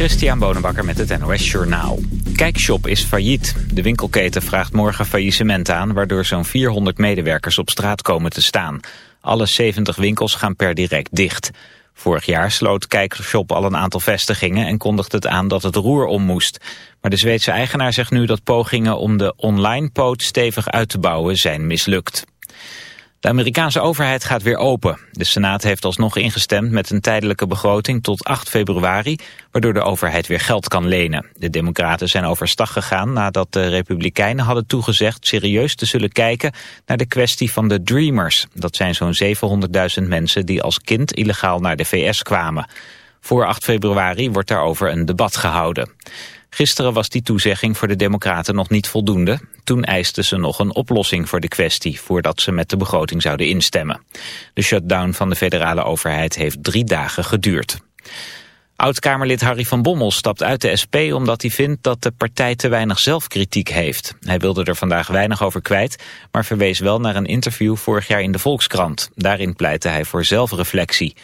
Christian Bonenbakker met het NOS Journaal. Kijkshop is failliet. De winkelketen vraagt morgen faillissement aan... waardoor zo'n 400 medewerkers op straat komen te staan. Alle 70 winkels gaan per direct dicht. Vorig jaar sloot Kijkshop al een aantal vestigingen... en kondigde het aan dat het roer om moest. Maar de Zweedse eigenaar zegt nu dat pogingen om de online poot stevig uit te bouwen zijn mislukt. De Amerikaanse overheid gaat weer open. De Senaat heeft alsnog ingestemd met een tijdelijke begroting tot 8 februari, waardoor de overheid weer geld kan lenen. De democraten zijn overstag gegaan nadat de republikeinen hadden toegezegd serieus te zullen kijken naar de kwestie van de Dreamers. Dat zijn zo'n 700.000 mensen die als kind illegaal naar de VS kwamen. Voor 8 februari wordt daarover een debat gehouden. Gisteren was die toezegging voor de Democraten nog niet voldoende. Toen eisten ze nog een oplossing voor de kwestie... voordat ze met de begroting zouden instemmen. De shutdown van de federale overheid heeft drie dagen geduurd. Oud-Kamerlid Harry van Bommel stapt uit de SP omdat hij vindt dat de partij te weinig zelfkritiek heeft. Hij wilde er vandaag weinig over kwijt, maar verwees wel naar een interview vorig jaar in de Volkskrant. Daarin pleitte hij voor zelfreflectie.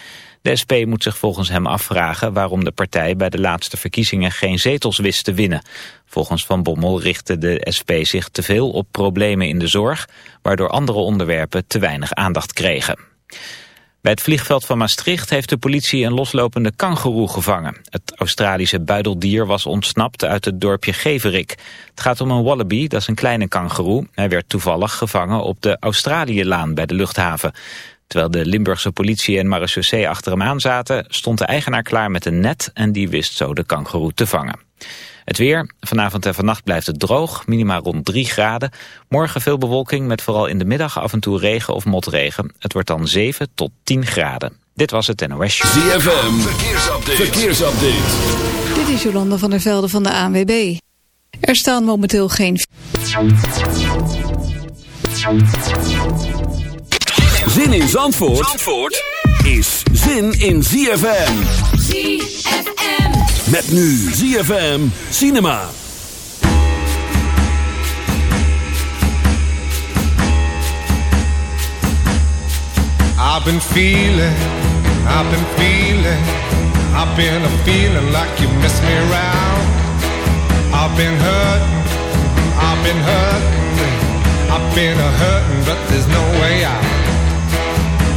De SP moet zich volgens hem afvragen waarom de partij bij de laatste verkiezingen geen zetels wist te winnen. Volgens Van Bommel richtte de SP zich te veel op problemen in de zorg, waardoor andere onderwerpen te weinig aandacht kregen. Bij het vliegveld van Maastricht heeft de politie een loslopende kangoeroe gevangen. Het Australische buideldier was ontsnapt uit het dorpje Geverik. Het gaat om een wallaby, dat is een kleine kangoeroe. Hij werd toevallig gevangen op de Australiëlaan bij de luchthaven. Terwijl de Limburgse politie en marechaussee achter hem aan zaten... stond de eigenaar klaar met een net en die wist zo de kangoeroe te vangen. Het weer. Vanavond en vannacht blijft het droog, minimaal rond 3 graden. Morgen veel bewolking met vooral in de middag af en toe regen of motregen. Het wordt dan 7 tot 10 graden. Dit was het NOS Show. ZFM, verkeersupdate. verkeersupdate. Dit is Jolanda van der Velde van de ANWB. Er staan momenteel geen... Zin in Zandvoort, Zandvoort is zin in ZFM. ZFM. Met nu ZFM Cinema. I've been feeling, I've been feeling, I've been a feeling like you miss me around. I've been hurting, I've been hurting, I've been a hurting, but there's no way out.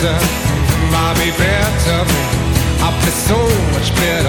Better, I'll be better. I'll be so much better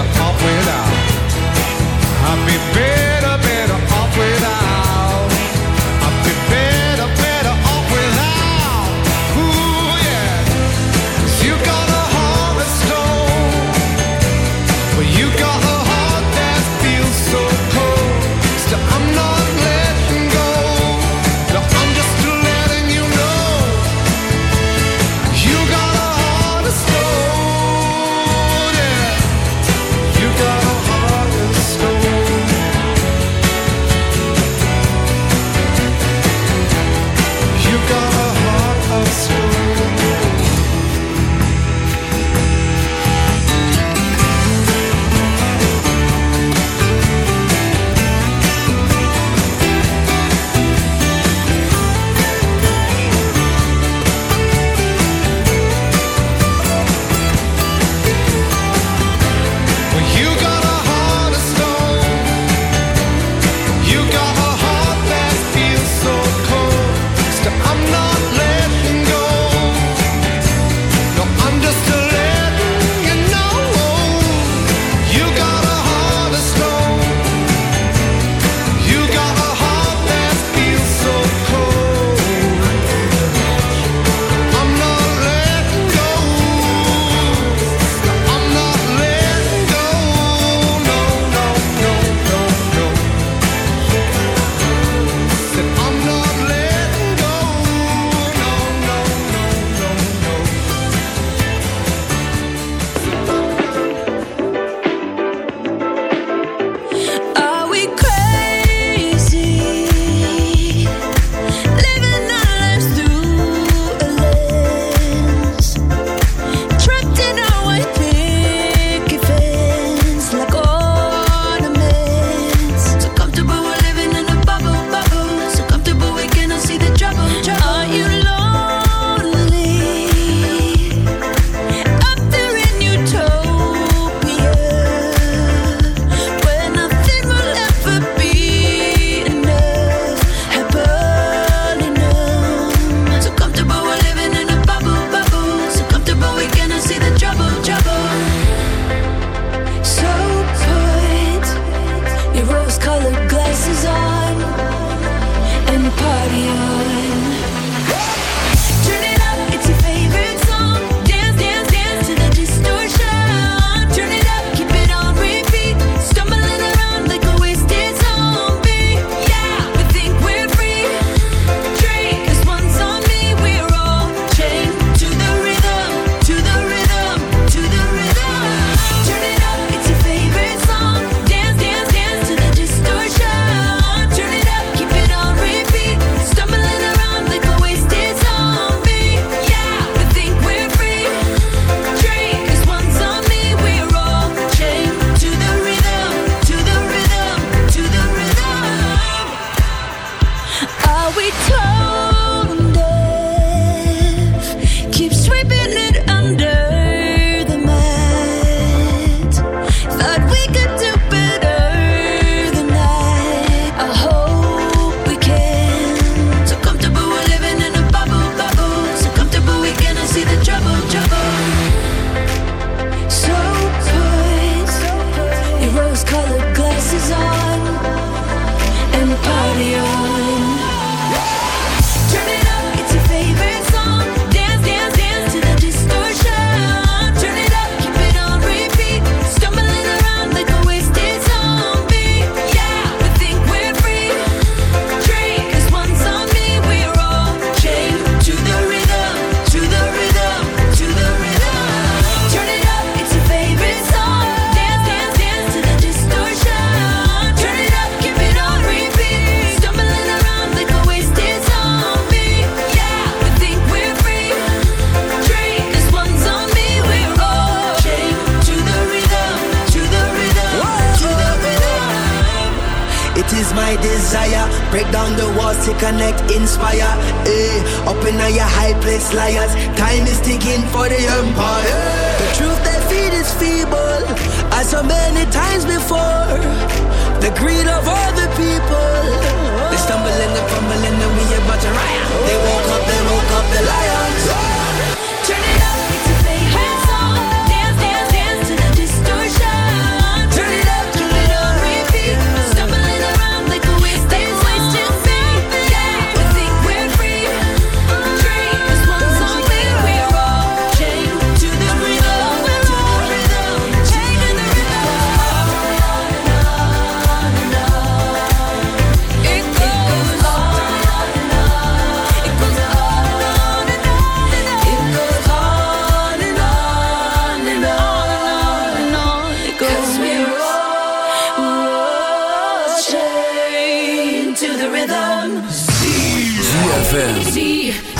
ZFM.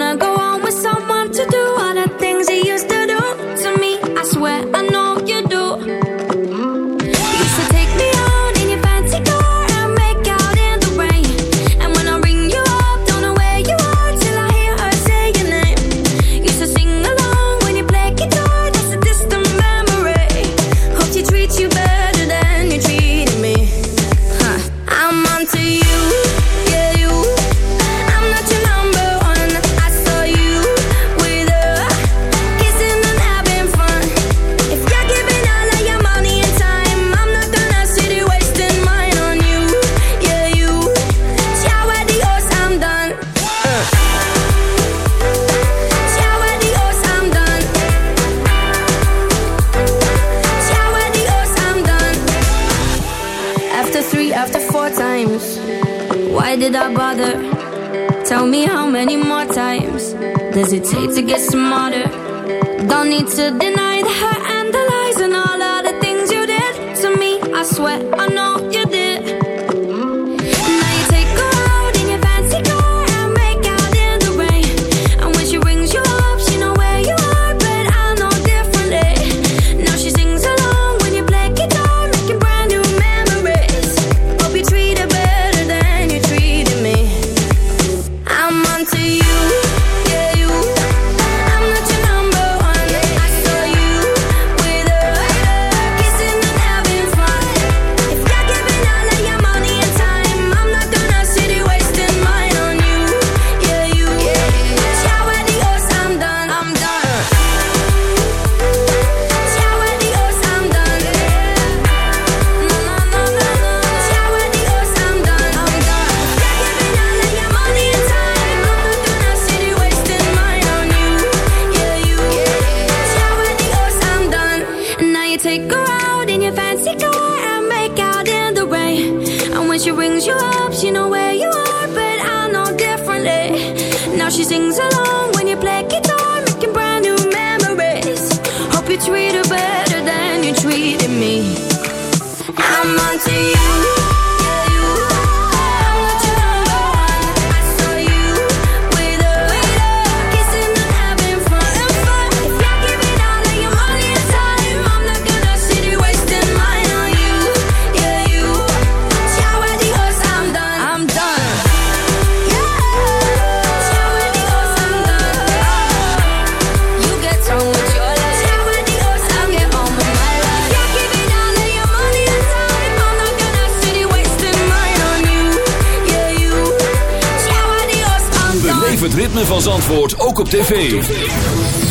tv.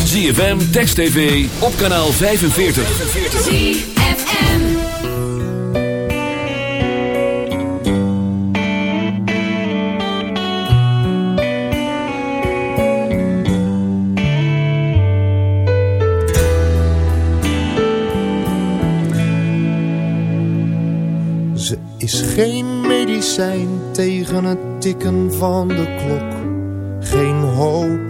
ZFM, Text TV, op kanaal 45. ZFM. Ze is geen medicijn tegen het tikken van de klok. Geen hoop,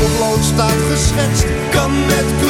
Potlood staat geschetst, kan met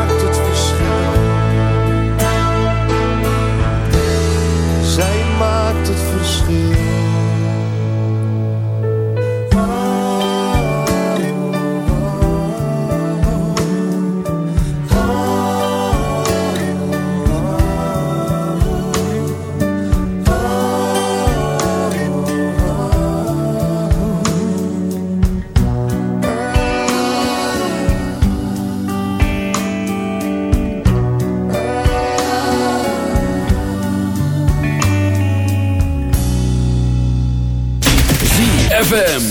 maakt ZFM.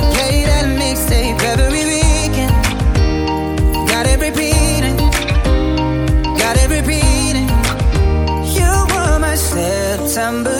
September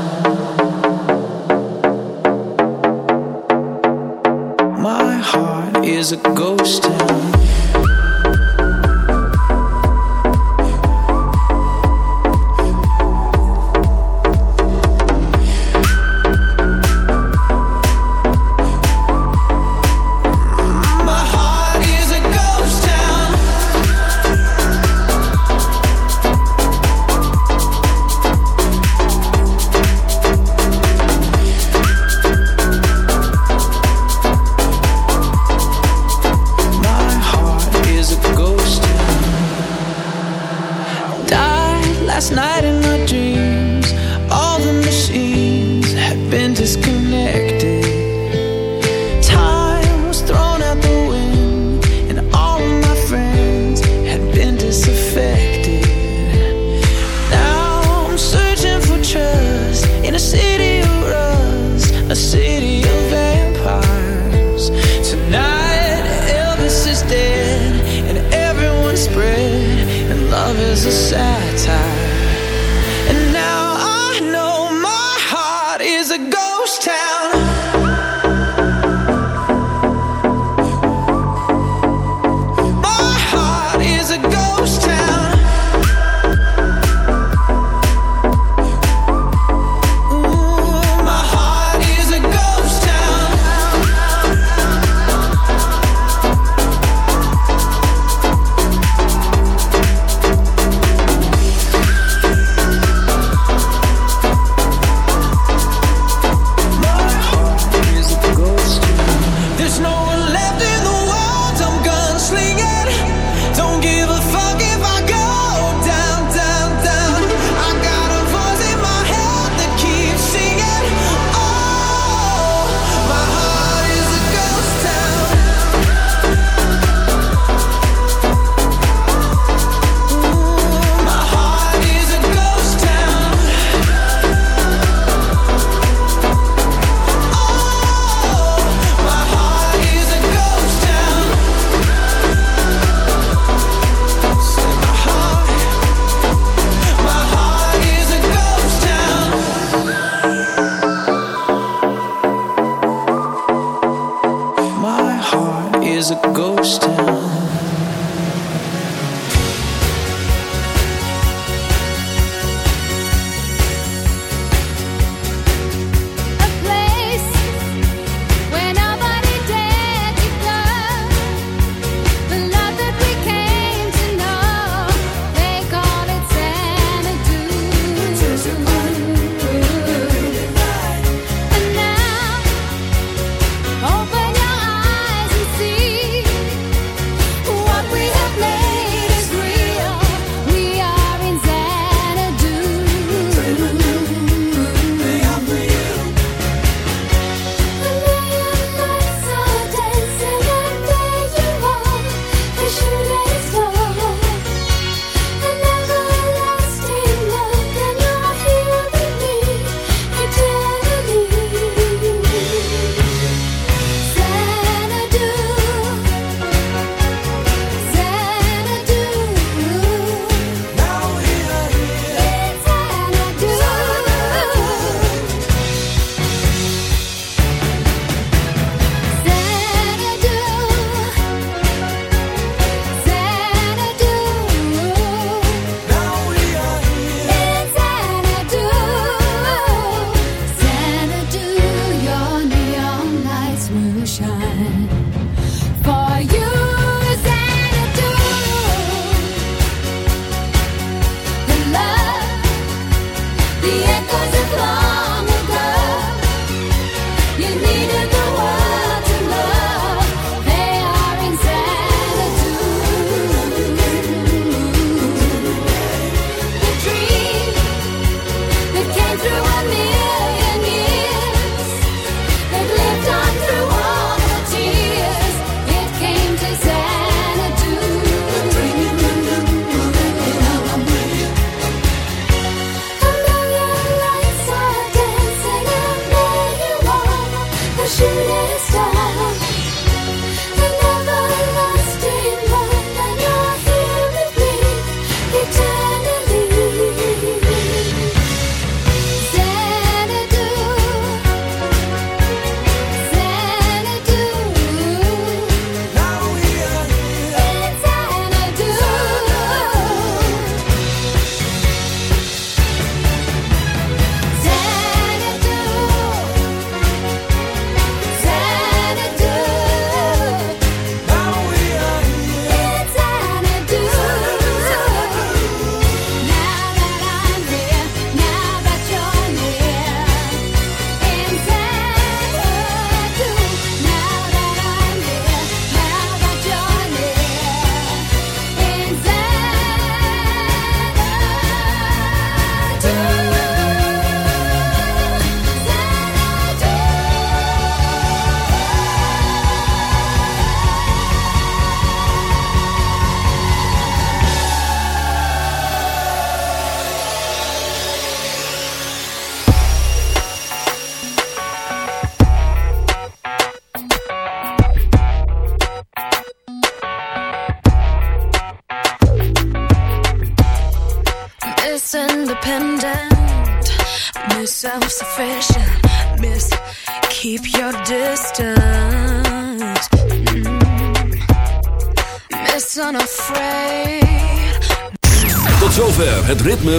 是也算。